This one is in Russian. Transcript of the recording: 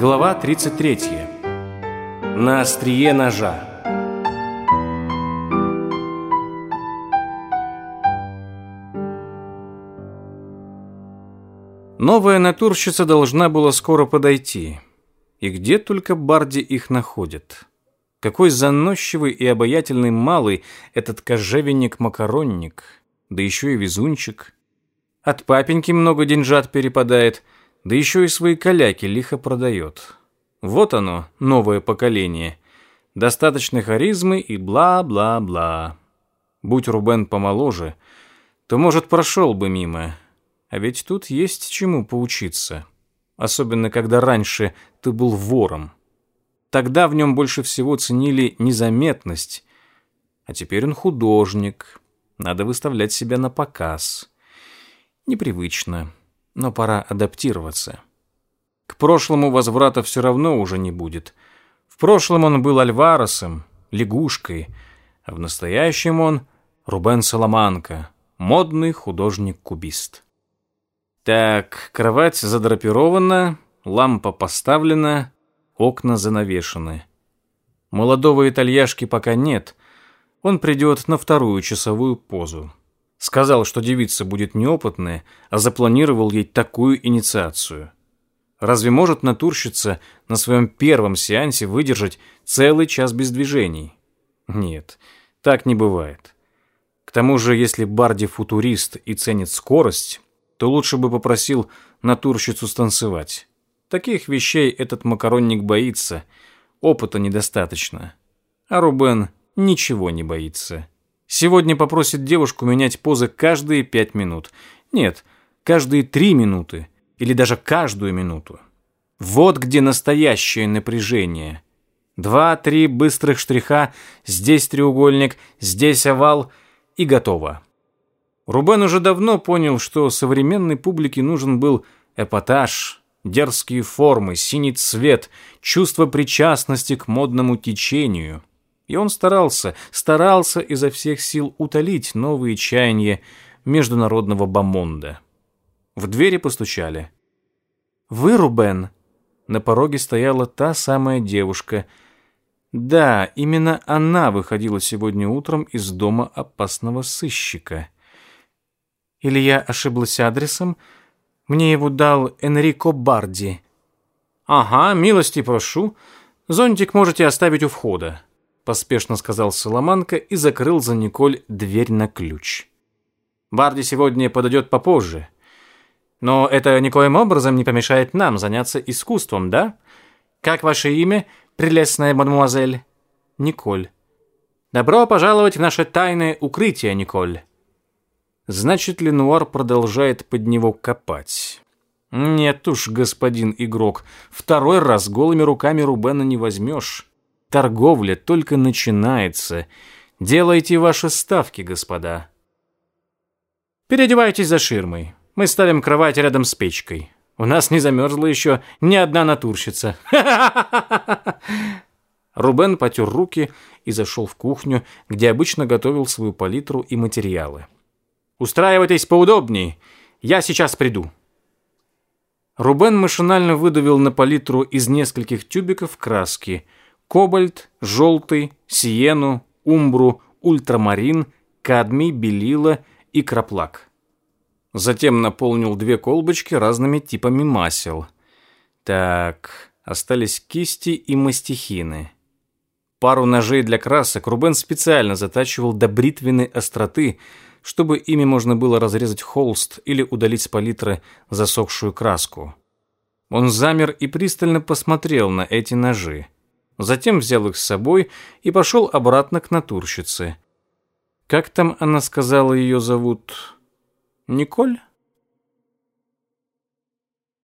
Глава 33. На острие ножа. Новая натурщица должна была скоро подойти. И где только Барди их находит? Какой заносчивый и обаятельный малый этот кожевенник-макаронник, да еще и везунчик. От папеньки много деньжат перепадает — да еще и свои коляки лихо продает. Вот оно, новое поколение. Достаточно харизмы и бла-бла-бла. Будь Рубен помоложе, то, может, прошел бы мимо. А ведь тут есть чему поучиться. Особенно, когда раньше ты был вором. Тогда в нем больше всего ценили незаметность. А теперь он художник. Надо выставлять себя на показ. Непривычно но пора адаптироваться. К прошлому возврата все равно уже не будет. В прошлом он был Альваросом лягушкой, а в настоящем он Рубен Соломанко, модный художник-кубист. Так, кровать задрапирована, лампа поставлена, окна занавешены. Молодого итальяшки пока нет, он придет на вторую часовую позу. Сказал, что девица будет неопытная, а запланировал ей такую инициацию. Разве может натурщица на своем первом сеансе выдержать целый час без движений? Нет, так не бывает. К тому же, если Барди футурист и ценит скорость, то лучше бы попросил натурщицу станцевать. Таких вещей этот макаронник боится, опыта недостаточно. А Рубен ничего не боится. Сегодня попросит девушку менять позы каждые пять минут. Нет, каждые три минуты или даже каждую минуту. Вот где настоящее напряжение. Два-три быстрых штриха, здесь треугольник, здесь овал и готово. Рубен уже давно понял, что современной публике нужен был эпатаж, дерзкие формы, синий цвет, чувство причастности к модному течению – и он старался, старался изо всех сил утолить новые чаяния международного бомонда. В двери постучали. «Вы, Рубен?» На пороге стояла та самая девушка. Да, именно она выходила сегодня утром из дома опасного сыщика. Или я ошиблась адресом? Мне его дал Энрико Барди. «Ага, милости прошу. Зонтик можете оставить у входа» поспешно сказал Соломанка и закрыл за Николь дверь на ключ. Барди сегодня подойдет попозже. Но это никоим образом не помешает нам заняться искусством, да? Как ваше имя, прелестная мадемуазель? Николь. Добро пожаловать в наше тайное укрытие, Николь. Значит, Ленуар продолжает под него копать. Нет уж, господин игрок, второй раз голыми руками Рубена не возьмешь. Торговля только начинается. Делайте ваши ставки, господа. Переодевайтесь за ширмой. Мы ставим кровать рядом с печкой. У нас не замерзла еще ни одна натурщица. Рубен потер руки и зашел в кухню, где обычно готовил свою палитру и материалы. «Устраивайтесь поудобнее. Я сейчас приду». Рубен машинально выдавил на палитру из нескольких тюбиков краски – кобальт, желтый, сиену, умбру, ультрамарин, кадмий, белила и краплак. Затем наполнил две колбочки разными типами масел. Так, остались кисти и мастихины. Пару ножей для красок Рубен специально затачивал до бритвенной остроты, чтобы ими можно было разрезать холст или удалить с палитры засохшую краску. Он замер и пристально посмотрел на эти ножи. Затем взял их с собой и пошел обратно к натурщице. Как там она сказала ее зовут? Николь?